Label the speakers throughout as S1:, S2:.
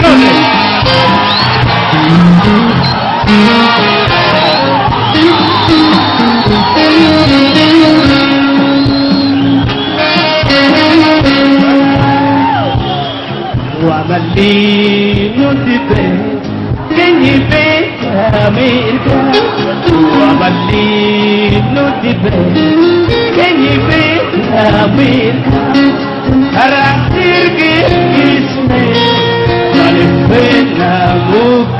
S1: 的是。我们离牛的嘴，给你背个没。我们离牛的嘴，给你背个没断。他让天给你。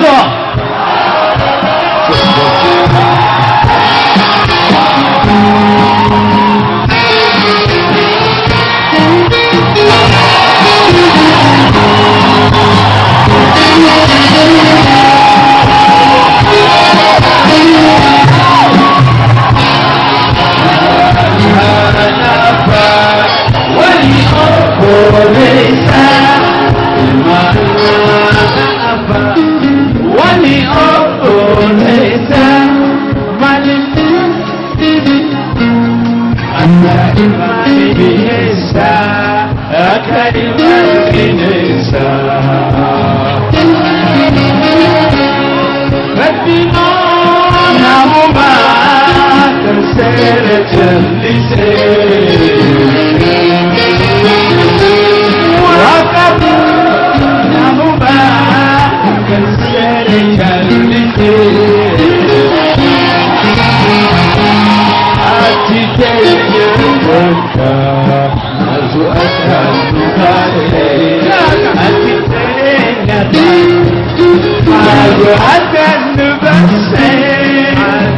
S1: 报。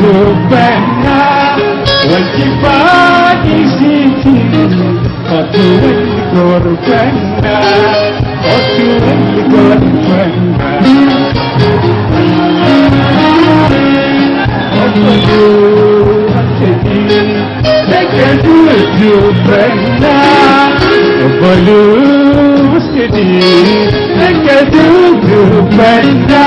S1: Kupenda wajibani sisi Watu wengi korupenda Watu wengi korupenda. Watu wengi Sekedu kupenda Wabalu sedih Sekedu kupenda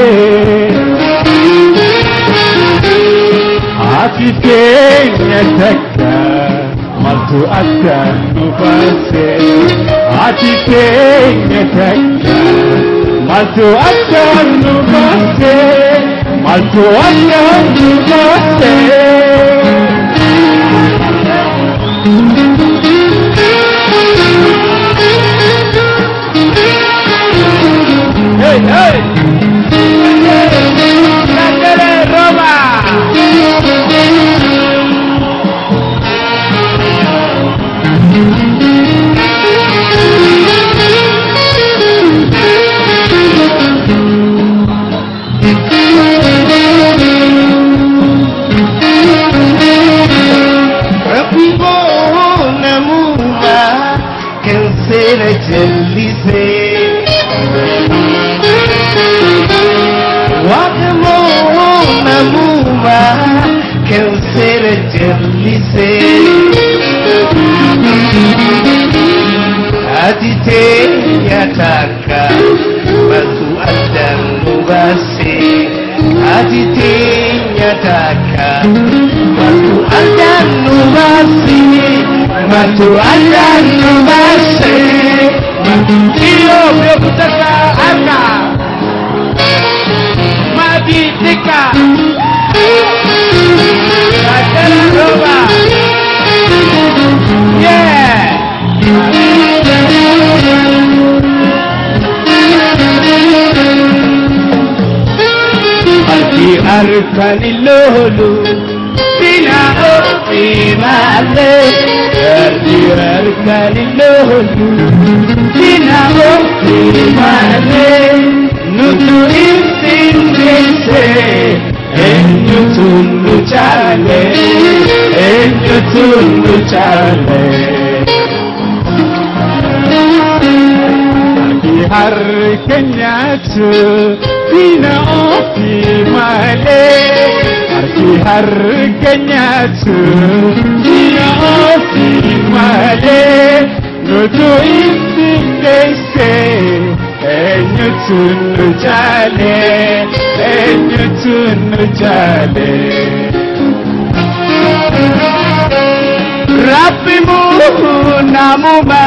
S1: Hey, hey! belajar lise Hati tinyatakan Bantu anda mubasi Hati tinyatakan Bantu anda mubasi Bantu anda mubasi Kilo berputar ke atas አርካኒሎሉ ሲናሆ ሲማለ እርዲዮ አርካኒሎሉ ሲናሆ ሲማለ ኑቱሪ ሲንዴሴ እኙቱን ሉቻለ እኙቱን ሉቻለ አርከኛችሁ Arki harkanyatu Bina ofi male Nutu insindese Enyu tundu chale Enyu tundu chale Rabbimu namuma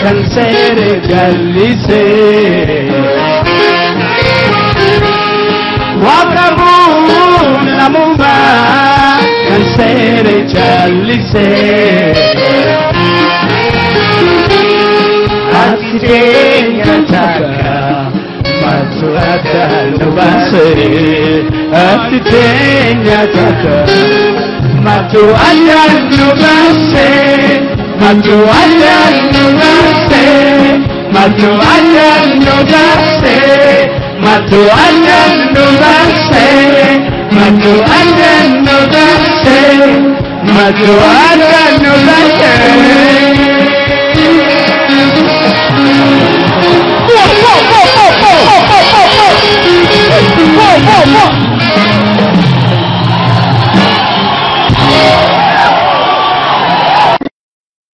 S1: kan gallise jallise Atitenya taka matu adalubase Atitenya taka matu adalubase Matu adalubase Matu adalubase Matu adalubase Matu النعمة أن نبشر